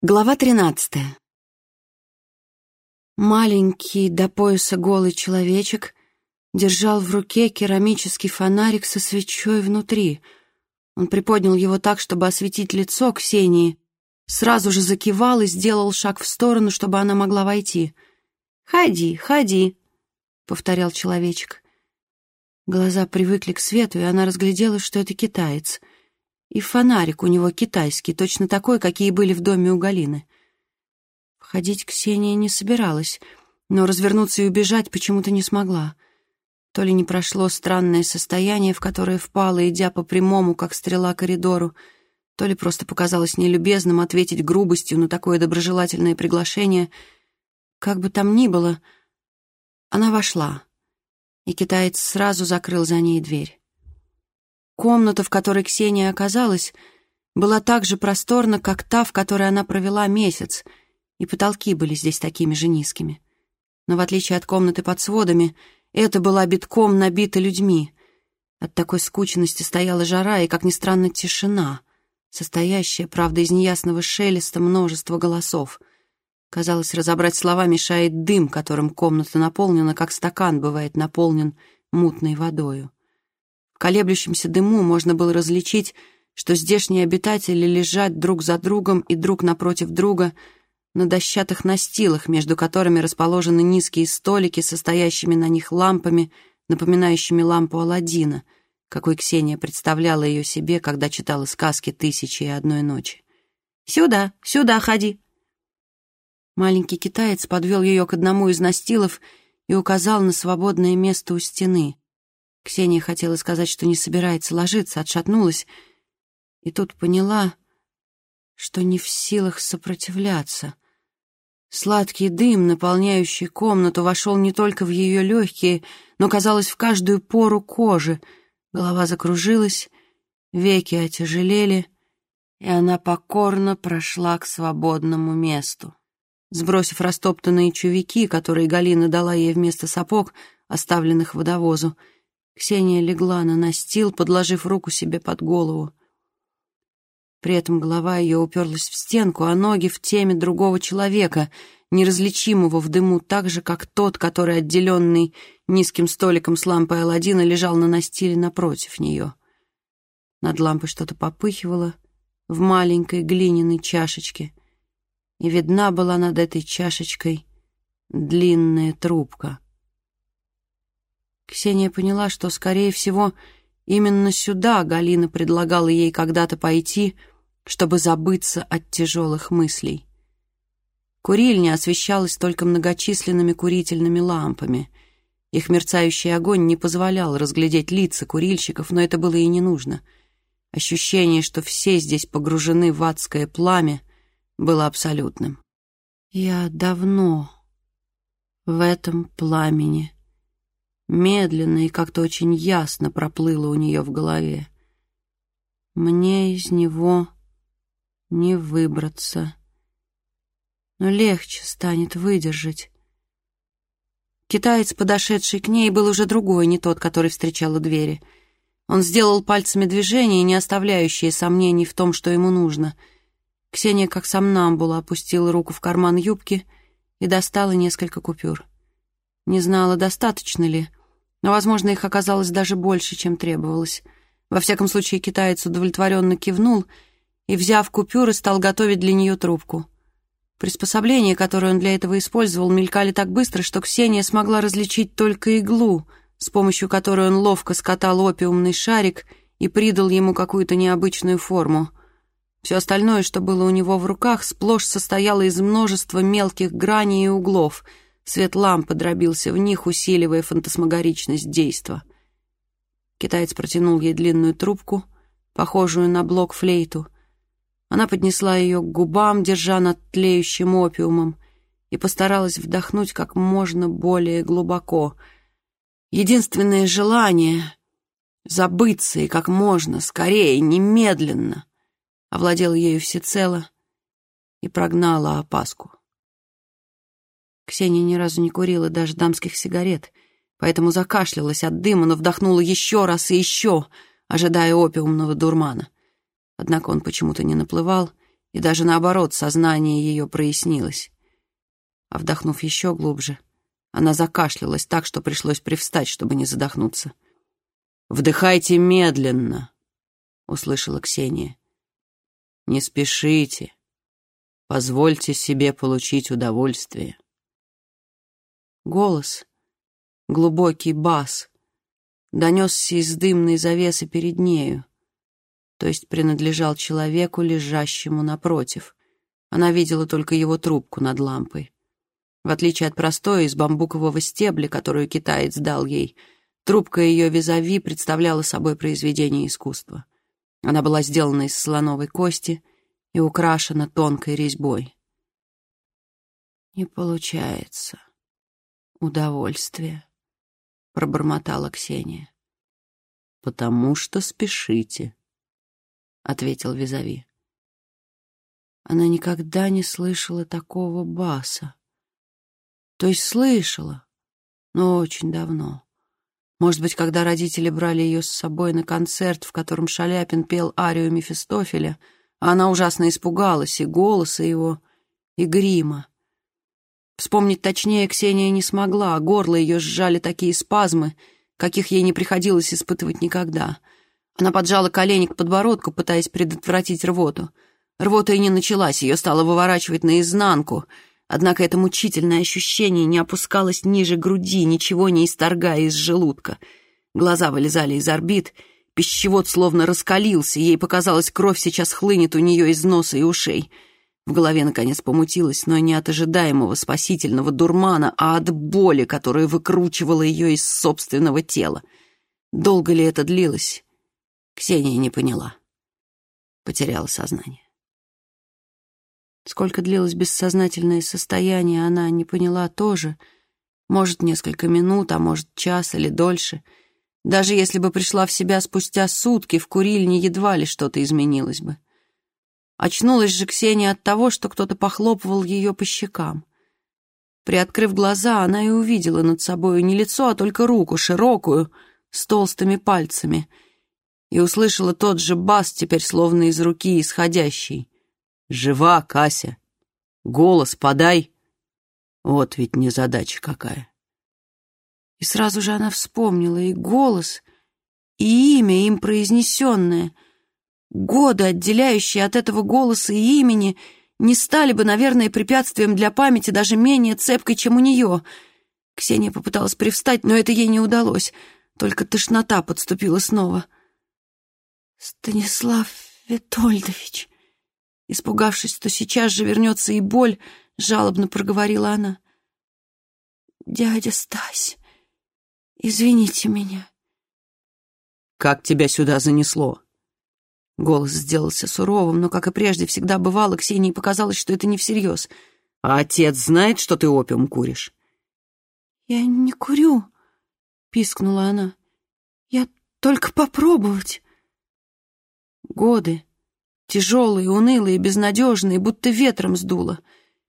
Глава тринадцатая. Маленький до пояса голый человечек держал в руке керамический фонарик со свечой внутри. Он приподнял его так, чтобы осветить лицо Ксении, сразу же закивал и сделал шаг в сторону, чтобы она могла войти. «Ходи, ходи», — повторял человечек. Глаза привыкли к свету, и она разглядела, что это китаец — и фонарик у него китайский, точно такой, какие были в доме у Галины. Входить Ксения не собиралась, но развернуться и убежать почему-то не смогла. То ли не прошло странное состояние, в которое впала, идя по прямому, как стрела, коридору, то ли просто показалось нелюбезным ответить грубостью на такое доброжелательное приглашение. Как бы там ни было, она вошла, и китаец сразу закрыл за ней дверь. Комната, в которой Ксения оказалась, была так же просторна, как та, в которой она провела месяц, и потолки были здесь такими же низкими. Но в отличие от комнаты под сводами, это была битком набита людьми. От такой скученности стояла жара и, как ни странно, тишина, состоящая, правда, из неясного шелеста множества голосов. Казалось, разобрать слова мешает дым, которым комната наполнена, как стакан бывает наполнен мутной водою. Колеблющемся дыму можно было различить, что здешние обитатели лежат друг за другом и друг напротив друга на дощатых настилах, между которыми расположены низкие столики, состоящими на них лампами, напоминающими лампу Аладдина, какой Ксения представляла ее себе, когда читала сказки «Тысячи и одной ночи». «Сюда, сюда ходи!» Маленький китаец подвел ее к одному из настилов и указал на свободное место у стены. Ксения хотела сказать, что не собирается ложиться, отшатнулась, и тут поняла, что не в силах сопротивляться. Сладкий дым, наполняющий комнату, вошел не только в ее легкие, но, казалось, в каждую пору кожи. Голова закружилась, веки отяжелели, и она покорно прошла к свободному месту. Сбросив растоптанные чувики, которые Галина дала ей вместо сапог, оставленных водовозу, Ксения легла на настил, подложив руку себе под голову. При этом голова ее уперлась в стенку, а ноги в теме другого человека, неразличимого в дыму так же, как тот, который, отделенный низким столиком с лампой Аладдина, лежал на настиле напротив нее. Над лампой что-то попыхивало в маленькой глиняной чашечке, и видна была над этой чашечкой длинная трубка — Ксения поняла, что, скорее всего, именно сюда Галина предлагала ей когда-то пойти, чтобы забыться от тяжелых мыслей. Курильня освещалась только многочисленными курительными лампами. Их мерцающий огонь не позволял разглядеть лица курильщиков, но это было и не нужно. Ощущение, что все здесь погружены в адское пламя, было абсолютным. «Я давно в этом пламени», медленно и как-то очень ясно проплыло у нее в голове. Мне из него не выбраться, но легче станет выдержать. Китаец, подошедший к ней, был уже другой, не тот, который встречал у двери. Он сделал пальцами движения, не оставляющие сомнений в том, что ему нужно. Ксения, как сам нам была, опустила руку в карман юбки и достала несколько купюр. Не знала, достаточно ли, но, возможно, их оказалось даже больше, чем требовалось. Во всяком случае, китаец удовлетворенно кивнул и, взяв купюры, стал готовить для нее трубку. Приспособления, которые он для этого использовал, мелькали так быстро, что Ксения смогла различить только иглу, с помощью которой он ловко скатал опиумный шарик и придал ему какую-то необычную форму. Все остальное, что было у него в руках, сплошь состояло из множества мелких граней и углов — Свет лампы дробился в них, усиливая фантасмагоричность действа. Китаец протянул ей длинную трубку, похожую на блок-флейту. Она поднесла ее к губам, держа над тлеющим опиумом, и постаралась вдохнуть как можно более глубоко. Единственное желание — забыться и как можно скорее, немедленно — овладело ею всецело и прогнала опаску. Ксения ни разу не курила даже дамских сигарет, поэтому закашлялась от дыма, но вдохнула еще раз и еще, ожидая опиумного дурмана. Однако он почему-то не наплывал и даже наоборот, сознание ее прояснилось. А вдохнув еще глубже, она закашлялась так, что пришлось привстать, чтобы не задохнуться. «Вдыхайте медленно», — услышала Ксения. «Не спешите. Позвольте себе получить удовольствие». Голос, глубокий бас, донесся из дымной завесы перед нею, то есть принадлежал человеку, лежащему напротив. Она видела только его трубку над лампой. В отличие от простой из бамбукового стебля, которую китаец дал ей, трубка ее визави представляла собой произведение искусства. Она была сделана из слоновой кости и украшена тонкой резьбой. «Не получается удовольствие», — пробормотала Ксения. «Потому что спешите», — ответил Визави. Она никогда не слышала такого баса. То есть слышала, но очень давно. Может быть, когда родители брали ее с собой на концерт, в котором Шаляпин пел арию Мефистофеля, она ужасно испугалась и голоса его, и грима. Вспомнить точнее Ксения не смогла, а горло ее сжали такие спазмы, каких ей не приходилось испытывать никогда. Она поджала колени к подбородку, пытаясь предотвратить рвоту. Рвота и не началась, ее стало выворачивать наизнанку — Однако это мучительное ощущение не опускалось ниже груди, ничего не исторгая из желудка. Глаза вылезали из орбит, пищевод словно раскалился, ей показалось, кровь сейчас хлынет у нее из носа и ушей. В голове, наконец, помутилась, но не от ожидаемого спасительного дурмана, а от боли, которая выкручивала ее из собственного тела. Долго ли это длилось? Ксения не поняла. Потеряла сознание. Сколько длилось бессознательное состояние, она не поняла тоже. Может, несколько минут, а может, час или дольше. Даже если бы пришла в себя спустя сутки, в курильне едва ли что-то изменилось бы. Очнулась же Ксения от того, что кто-то похлопывал ее по щекам. Приоткрыв глаза, она и увидела над собой не лицо, а только руку, широкую, с толстыми пальцами, и услышала тот же бас, теперь словно из руки исходящий. Жива, Кася. Голос подай. Вот ведь незадача какая. И сразу же она вспомнила и голос, и имя им произнесенное. Годы, отделяющие от этого голоса и имени, не стали бы, наверное, препятствием для памяти даже менее цепкой, чем у нее. Ксения попыталась привстать, но это ей не удалось. Только тошнота подступила снова. «Станислав Витольдович», Испугавшись, что сейчас же вернется и боль, жалобно проговорила она. «Дядя Стась, извините меня». «Как тебя сюда занесло?» Голос сделался суровым, но, как и прежде всегда бывало, Ксении показалось, что это не всерьез. «А отец знает, что ты опиум куришь?» «Я не курю», — пискнула она. «Я только попробовать». Годы, Тяжелые, унылые, безнадежные, будто ветром сдуло.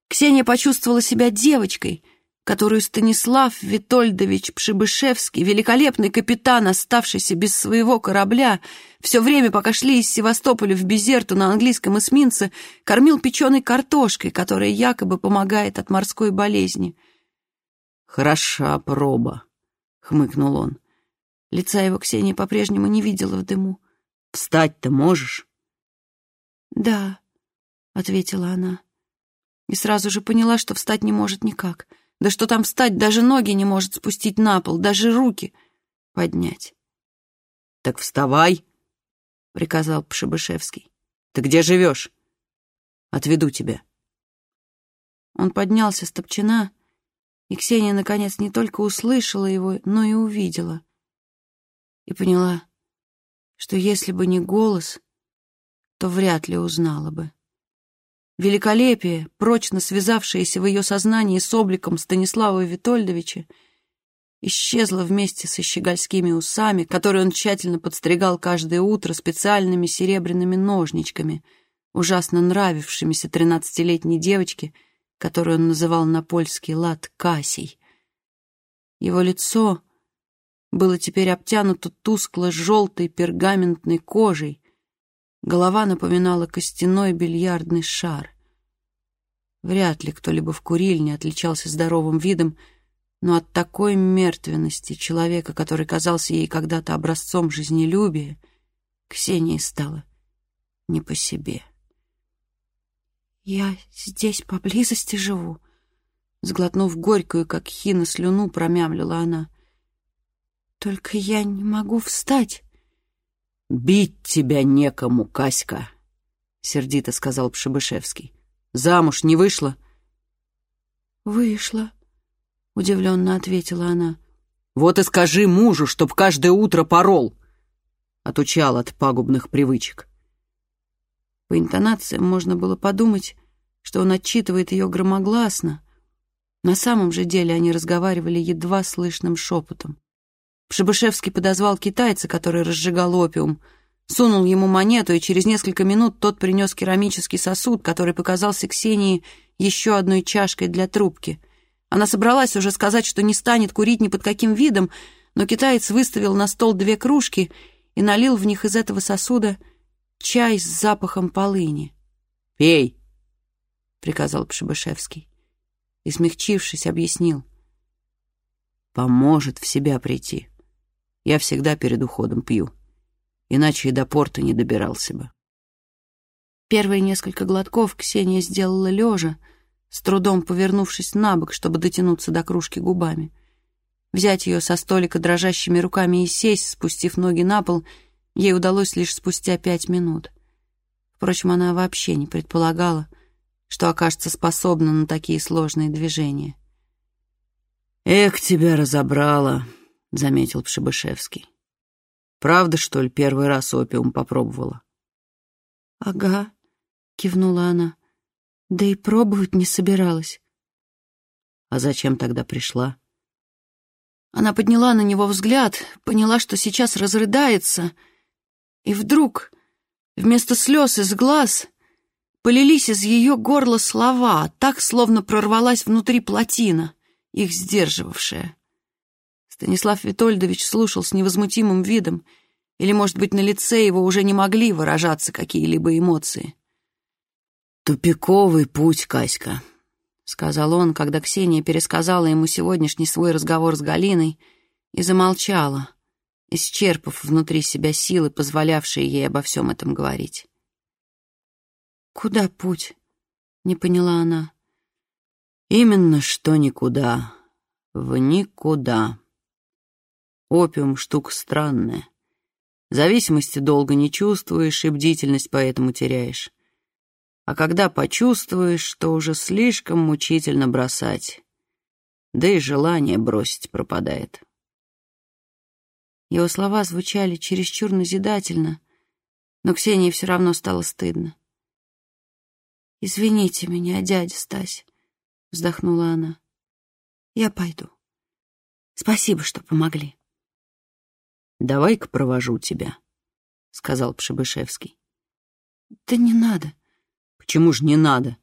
Ксения почувствовала себя девочкой, которую Станислав Витольдович Пшибышевский, великолепный капитан, оставшийся без своего корабля, все время, пока шли из Севастополя в Безерту на английском эсминце, кормил печеной картошкой, которая якобы помогает от морской болезни. «Хороша проба», — хмыкнул он. Лица его Ксения по-прежнему не видела в дыму. «Встать-то можешь?» «Да», — ответила она. И сразу же поняла, что встать не может никак. Да что там встать, даже ноги не может спустить на пол, даже руки поднять. «Так вставай», — приказал Пшебышевский. «Ты где живешь? Отведу тебя». Он поднялся с топчина, и Ксения, наконец, не только услышала его, но и увидела. И поняла, что если бы не голос, то вряд ли узнала бы. Великолепие, прочно связавшееся в ее сознании с обликом Станислава Витольдовича, исчезло вместе со щегольскими усами, которые он тщательно подстригал каждое утро специальными серебряными ножничками, ужасно нравившимися тринадцатилетней девочке, которую он называл на польский лад Касей. Его лицо было теперь обтянуто тускло-желтой пергаментной кожей, Голова напоминала костяной бильярдный шар. Вряд ли кто-либо в курильне отличался здоровым видом, но от такой мертвенности человека, который казался ей когда-то образцом жизнелюбия, Ксении стало не по себе. «Я здесь поблизости живу», — сглотнув горькую, как хина, слюну, промямлила она. «Только я не могу встать». «Бить тебя некому, Каська», — сердито сказал Пшебышевский. «Замуж не вышла?» «Вышла», — удивленно ответила она. «Вот и скажи мужу, чтоб каждое утро порол!» Отучал от пагубных привычек. По интонациям можно было подумать, что он отчитывает ее громогласно. На самом же деле они разговаривали едва слышным шепотом. Пшебышевский подозвал китайца, который разжигал опиум, сунул ему монету, и через несколько минут тот принес керамический сосуд, который показался Ксении еще одной чашкой для трубки. Она собралась уже сказать, что не станет курить ни под каким видом, но китаец выставил на стол две кружки и налил в них из этого сосуда чай с запахом полыни. «Пей!» — приказал Пшебышевский. И, смягчившись, объяснил. «Поможет в себя прийти. Я всегда перед уходом пью, иначе и до порта не добирался бы». Первые несколько глотков Ксения сделала лежа, с трудом повернувшись на бок, чтобы дотянуться до кружки губами. Взять ее со столика дрожащими руками и сесть, спустив ноги на пол, ей удалось лишь спустя пять минут. Впрочем, она вообще не предполагала, что окажется способна на такие сложные движения. «Эх, тебя разобрала», — заметил Пшебышевский. «Правда, что ли, первый раз опиум попробовала?» «Ага», — кивнула она. «Да и пробовать не собиралась». «А зачем тогда пришла?» Она подняла на него взгляд, поняла, что сейчас разрыдается, и вдруг вместо слез из глаз полились из ее горла слова, так, словно прорвалась внутри плотина, их сдерживавшая. Станислав Витольдович слушал с невозмутимым видом, или, может быть, на лице его уже не могли выражаться какие-либо эмоции. «Тупиковый путь, Каська», — сказал он, когда Ксения пересказала ему сегодняшний свой разговор с Галиной и замолчала, исчерпав внутри себя силы, позволявшие ей обо всем этом говорить. «Куда путь?» — не поняла она. «Именно что никуда. В никуда», Опиум — штука странная. Зависимости долго не чувствуешь и бдительность поэтому теряешь. А когда почувствуешь, то уже слишком мучительно бросать. Да и желание бросить пропадает. Его слова звучали чересчур назидательно, но Ксении все равно стало стыдно. «Извините меня, дядя Стась», — вздохнула она. «Я пойду. Спасибо, что помогли». «Давай-ка провожу тебя», — сказал Пшебышевский. «Да не надо». «Почему ж не надо?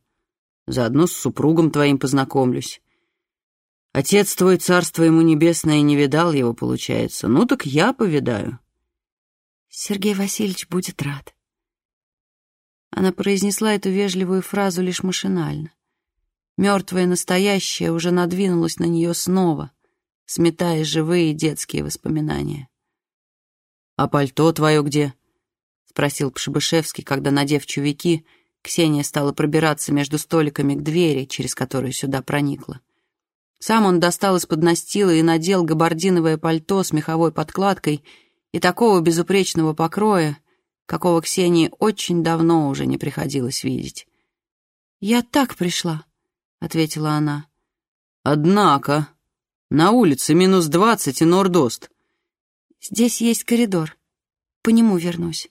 Заодно с супругом твоим познакомлюсь. Отец твой, царство ему небесное, не видал его, получается. Ну так я повидаю». «Сергей Васильевич будет рад». Она произнесла эту вежливую фразу лишь машинально. Мертвое настоящее уже надвинулось на нее снова, сметая живые детские воспоминания. «А пальто твое где?» — спросил Пшебышевский, когда, надев чувики, Ксения стала пробираться между столиками к двери, через которую сюда проникла. Сам он достал из-под настила и надел габардиновое пальто с меховой подкладкой и такого безупречного покроя, какого Ксении очень давно уже не приходилось видеть. «Я так пришла», — ответила она. «Однако, на улице минус двадцать и нордост. Здесь есть коридор. По нему вернусь.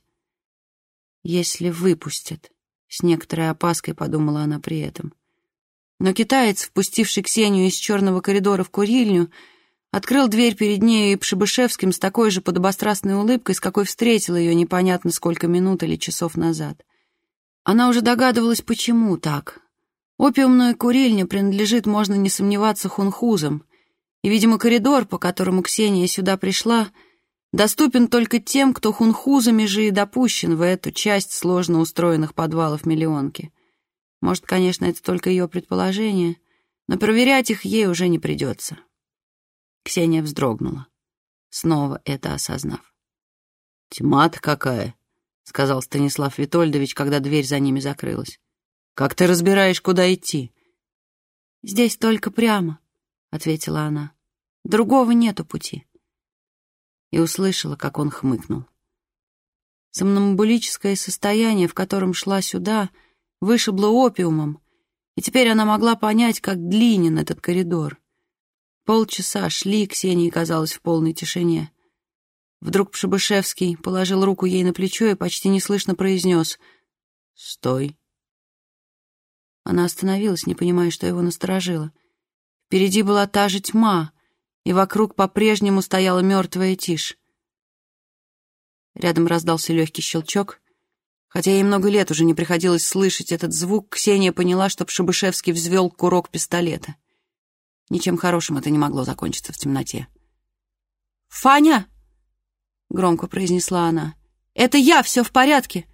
Если выпустят, с некоторой опаской подумала она при этом. Но китаец, впустивший Ксению из черного коридора в курильню, открыл дверь перед нею и Пшебышевским с такой же подобострастной улыбкой, с какой встретил ее непонятно сколько минут или часов назад. Она уже догадывалась, почему так. Опиумная курильня принадлежит, можно не сомневаться, хунхузам, и, видимо, коридор, по которому Ксения сюда пришла — доступен только тем, кто хунхузами же и допущен в эту часть сложно устроенных подвалов миллионки. Может, конечно, это только ее предположение, но проверять их ей уже не придется. Ксения вздрогнула, снова это осознав. «Тьма-то какая!» — сказал Станислав Витольдович, когда дверь за ними закрылась. «Как ты разбираешь, куда идти?» «Здесь только прямо», — ответила она. «Другого нету пути». И услышала, как он хмыкнул. Сомнамбулическое состояние, в котором шла сюда, вышибло опиумом, и теперь она могла понять, как длинен этот коридор. Полчаса шли, Ксении казалось, в полной тишине. Вдруг Пшебышевский положил руку ей на плечо и почти неслышно произнес «Стой». Она остановилась, не понимая, что его насторожило. Впереди была та же тьма, и вокруг по-прежнему стояла мертвая тишь. Рядом раздался легкий щелчок. Хотя ей много лет уже не приходилось слышать этот звук, Ксения поняла, что Пшебышевский взвел курок пистолета. Ничем хорошим это не могло закончиться в темноте. «Фаня!» — громко произнесла она. «Это я, все в порядке!»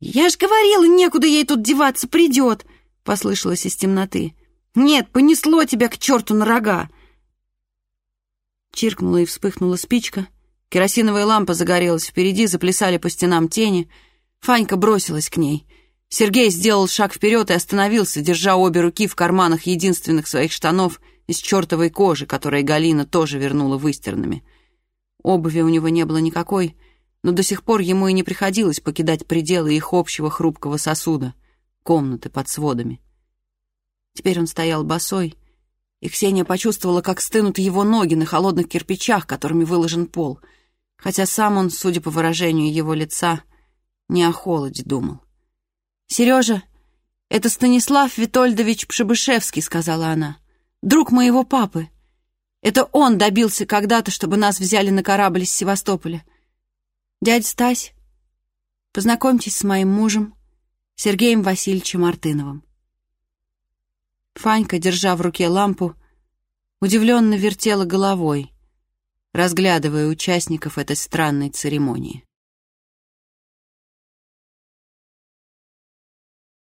«Я ж говорила, некуда ей тут деваться, придет!» — послышалось из темноты. «Нет, понесло тебя к черту на рога!» Чиркнула и вспыхнула спичка. Керосиновая лампа загорелась впереди, заплясали по стенам тени. Фанька бросилась к ней. Сергей сделал шаг вперед и остановился, держа обе руки в карманах единственных своих штанов из чертовой кожи, которые Галина тоже вернула выстиранными. Обуви у него не было никакой, но до сих пор ему и не приходилось покидать пределы их общего хрупкого сосуда, комнаты под сводами. Теперь он стоял босой, и Ксения почувствовала, как стынут его ноги на холодных кирпичах, которыми выложен пол, хотя сам он, судя по выражению его лица, не о холоде думал. «Сережа, это Станислав Витольдович Пшебышевский», — сказала она, — «друг моего папы. Это он добился когда-то, чтобы нас взяли на корабль из Севастополя. Дядя Стась, познакомьтесь с моим мужем, Сергеем Васильевичем Артыновым». Фанька, держа в руке лампу, удивленно вертела головой, разглядывая участников этой странной церемонии.